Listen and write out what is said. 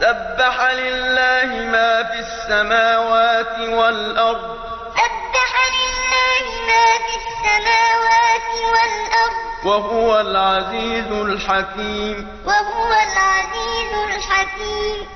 سَبَّحَ لِلَّهِ مَا فِي السَّمَاوَاتِ وَالْأَرْضِ ۖ. سَبَّحَ لِلَّهِ مَا فِي السَّمَاوَاتِ وَالْأَرْضِ. وهو العزيز الحكيم ۖ. وَهُوَ الْعَزِيزُ الْحَكِيمُ.